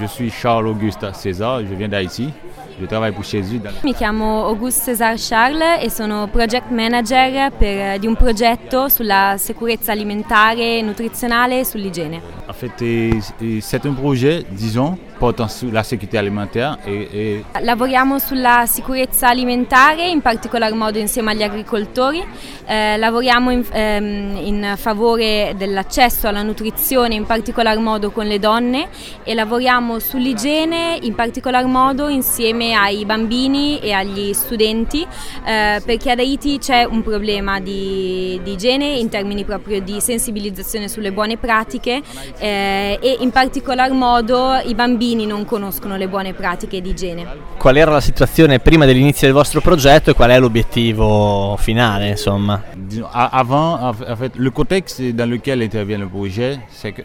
Je suis Charles-Auguste César, je viens d'Haïti. Je travaille pour Jésus. Mi chiamo Auguste César Charles e sono project manager per, di un progetto sulla sicurezza alimentare e nutrizionale e sull'igiene. En fait, c'est un projet, disons, portant sulla sécurité alimentaire e, e... Lavoriamo sulla sicurezza alimentare, in particolar modo insieme agli agricoltori. Eh, lavoriamo in, ehm, in favore dell'accesso alla nutrizione, in particolar modo con le donne e lavoriamo sull'igiene, in particolar modo insieme ai bambini e agli studenti, eh, perché ad Haiti c'è un problema di, di, igiene in termini proprio di sensibilizzazione sulle buone pratiche eh, e in particolar modo i bambini non conoscono le buone pratiche di igiene. Qual era la situazione prima dell'inizio del vostro progetto e qual è l'obiettivo finale insomma? Avant, en fait, le contexte dans lequel intervient le projet, c'est que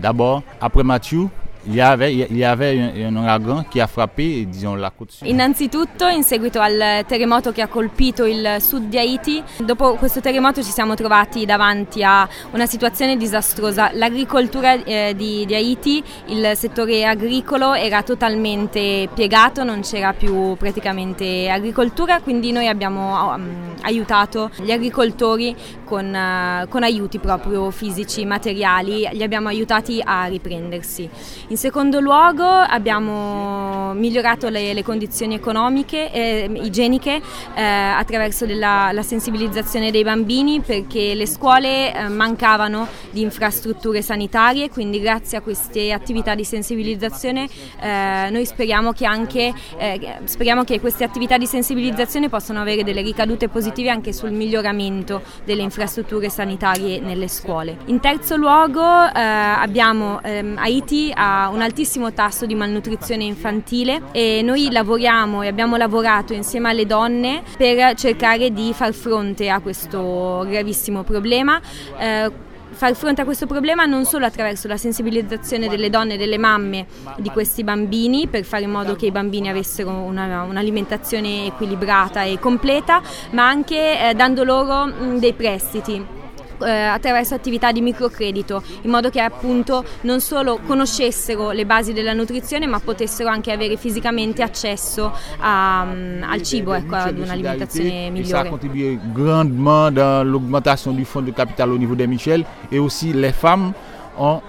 d'abord, après Mathieu, il y avait, il avait un, un ouragan qui ha frappé diciamo, la côte sud. Innanzitutto, in seguito al terremoto che ha colpito il sud di Haiti, dopo questo terremoto ci siamo trovati davanti a una situazione disastrosa. L'agricoltura eh, di, di, Haiti, il settore agricolo era totalmente piegato, non c'era più praticamente agricoltura, quindi noi abbiamo um, aiutato gli agricoltori con, uh, con aiuti proprio fisici, materiali, li abbiamo aiutati a riprendersi. In secondo luogo abbiamo migliorato le, le condizioni economiche e eh, igieniche eh, attraverso della, la sensibilizzazione dei bambini perché le scuole eh, mancavano di infrastrutture sanitarie, quindi grazie a queste attività di sensibilizzazione eh, noi speriamo che, anche, eh, speriamo che queste attività di sensibilizzazione possano avere delle ricadute positive anche sul miglioramento delle infrastrutture sanitarie nelle scuole. In terzo luogo eh, abbiamo ehm, Haiti un altissimo tasso di malnutrizione infantile e noi lavoriamo e abbiamo lavorato insieme alle donne per cercare di far fronte a questo gravissimo problema. Eh, far fronte a questo problema non solo attraverso la sensibilizzazione delle donne e delle mamme di questi bambini per fare in modo che i bambini avessero una, un'alimentazione equilibrata e completa, ma anche eh, dando loro mh, dei prestiti eh, attraverso attività di microcredito, in modo che appunto non solo conoscessero le basi della nutrizione, ma potessero anche avere fisicamente accesso a, um, al cibo, ecco, ad un'alimentazione migliore. Ça a contribué grandement dans l'augmentation du fonds de capital au niveau des Michel et aussi les femmes ont,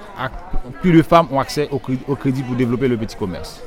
plus de femmes ont accès au crédit, pour développer le petit commerce.